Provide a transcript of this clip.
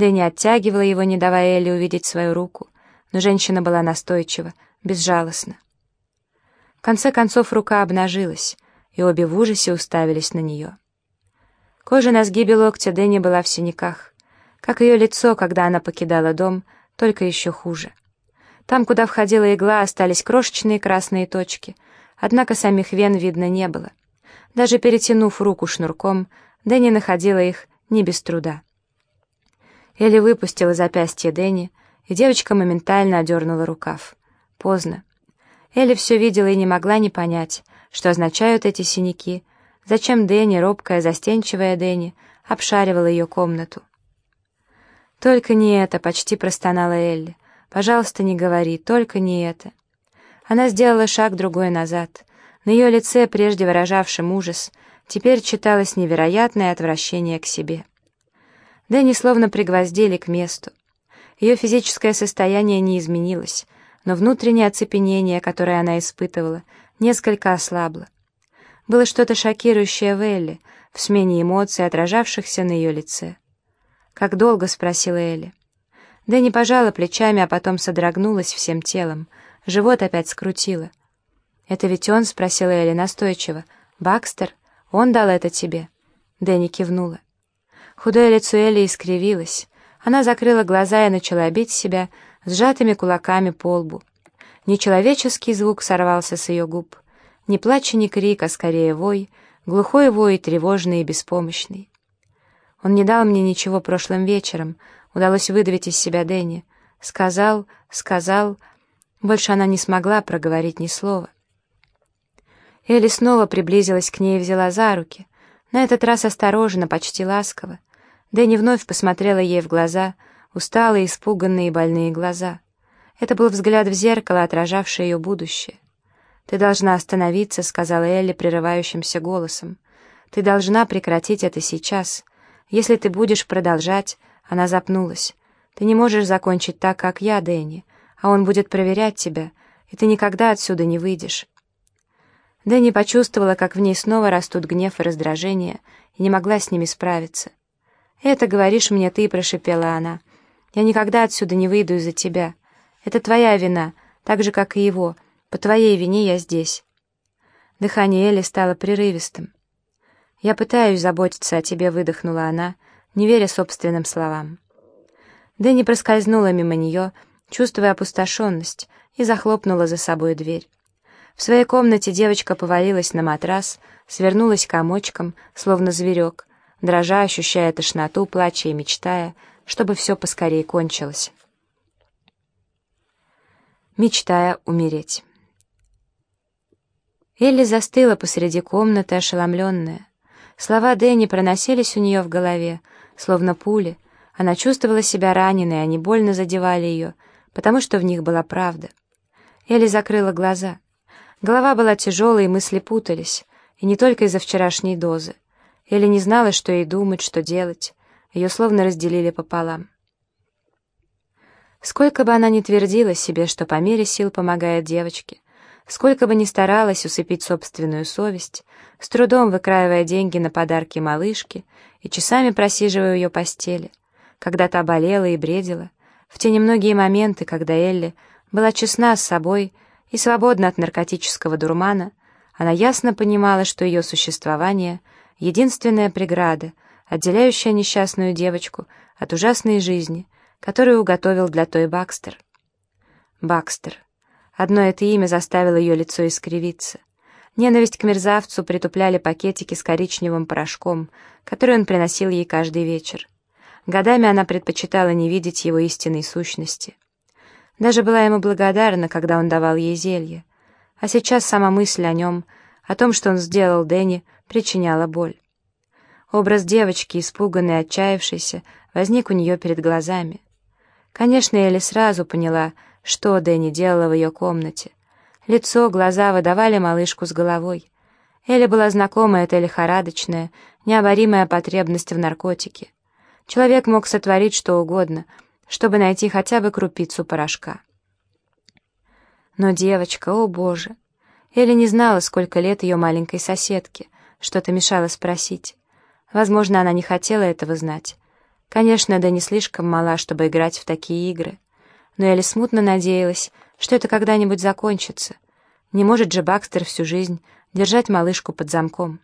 Дэнни оттягивала его, не давая Элли увидеть свою руку, но женщина была настойчива, безжалостна. В конце концов рука обнажилась, и обе в ужасе уставились на нее. Кожа на сгибе локтя Дэнни была в синяках, как ее лицо, когда она покидала дом, только еще хуже. Там, куда входила игла, остались крошечные красные точки, однако самих вен видно не было. Даже перетянув руку шнурком, Дэнни находила их не без труда. Элли выпустила запястье Дэнни, и девочка моментально одернула рукав. Поздно. Элли все видела и не могла не понять, что означают эти синяки, зачем Дэнни, робкая, застенчивая Дэнни, обшаривала ее комнату. «Только не это», — почти простонала Элли. «Пожалуйста, не говори, только не это». Она сделала шаг другой назад. На ее лице, прежде выражавшем ужас, теперь читалось невероятное отвращение к себе. Дэнни словно пригвоздили к месту. Ее физическое состояние не изменилось, но внутреннее оцепенение, которое она испытывала, несколько ослабло. Было что-то шокирующее в Элли, в смене эмоций, отражавшихся на ее лице. «Как долго?» — спросила Элли. Дэнни пожала плечами, а потом содрогнулась всем телом. Живот опять скрутило. «Это ведь он?» — спросила Элли настойчиво. «Бакстер? Он дал это тебе?» Дэнни кивнула. Худое лицо Элли искривилось. Она закрыла глаза и начала бить себя сжатыми кулаками по лбу. Нечеловеческий звук сорвался с ее губ. Ни плач, ни крик, а скорее вой, глухой вой, тревожный и беспомощный. Он не дал мне ничего прошлым вечером, удалось выдавить из себя Дэнни. Сказал, сказал... Больше она не смогла проговорить ни слова. Элли снова приблизилась к ней и взяла за руки, на этот раз осторожно, почти ласково. Дэнни вновь посмотрела ей в глаза, усталые, испуганные и больные глаза. Это был взгляд в зеркало, отражавший ее будущее. «Ты должна остановиться», — сказала Элли прерывающимся голосом. «Ты должна прекратить это сейчас. Если ты будешь продолжать...» Она запнулась. «Ты не можешь закончить так, как я, Дэнни, а он будет проверять тебя, и ты никогда отсюда не выйдешь». Дэнни почувствовала, как в ней снова растут гнев и раздражение, и не могла с ними справиться. «Это говоришь мне ты», — прошепела она. «Я никогда отсюда не выйду из-за тебя. Это твоя вина, так же, как и его. По твоей вине я здесь». Дыхание Элли стало прерывистым. «Я пытаюсь заботиться о тебе», — выдохнула она, не веря собственным словам. Дэнни проскользнула мимо нее, чувствуя опустошенность, и захлопнула за собой дверь. В своей комнате девочка повалилась на матрас, свернулась комочком, словно зверек, дрожа, ощущая тошноту, плача и мечтая, чтобы все поскорее кончилось. Мечтая умереть. Элли застыла посреди комнаты, ошеломленная. Слова Дэнни проносились у нее в голове, словно пули. Она чувствовала себя раненой, они больно задевали ее, потому что в них была правда. Элли закрыла глаза. Голова была тяжелой, и мысли путались, и не только из-за вчерашней дозы. Элли не знала, что ей думать, что делать. Ее словно разделили пополам. Сколько бы она ни твердила себе, что по мере сил помогает девочке, сколько бы ни старалась усыпить собственную совесть, с трудом выкраивая деньги на подарки малышке и часами просиживая ее постели, когда та болела и бредила, в те немногие моменты, когда Элли была честна с собой и свободна от наркотического дурмана, она ясно понимала, что ее существование — единственная преграда, отделяющая несчастную девочку от ужасной жизни, которую уготовил для той Бакстер. Бакстер. Одно это имя заставило ее лицо искривиться. Ненависть к мерзавцу притупляли пакетики с коричневым порошком, который он приносил ей каждый вечер. Годами она предпочитала не видеть его истинной сущности. Даже была ему благодарна, когда он давал ей зелье. А сейчас сама мысль о нем, о том, что он сделал Дэнни, причиняла боль. Образ девочки, испуганной, отчаявшейся, возник у нее перед глазами. Конечно, Элли сразу поняла, что Дэнни делала в ее комнате. Лицо, глаза выдавали малышку с головой. Элли была знакома эта лихорадочная, необоримая потребность в наркотике. Человек мог сотворить что угодно, чтобы найти хотя бы крупицу порошка. Но девочка, о боже! Элли не знала, сколько лет ее маленькой соседке — что-то мешало спросить. Возможно, она не хотела этого знать. Конечно, да не слишком мала, чтобы играть в такие игры. Но Элли смутно надеялась, что это когда-нибудь закончится. Не может же Бакстер всю жизнь держать малышку под замком.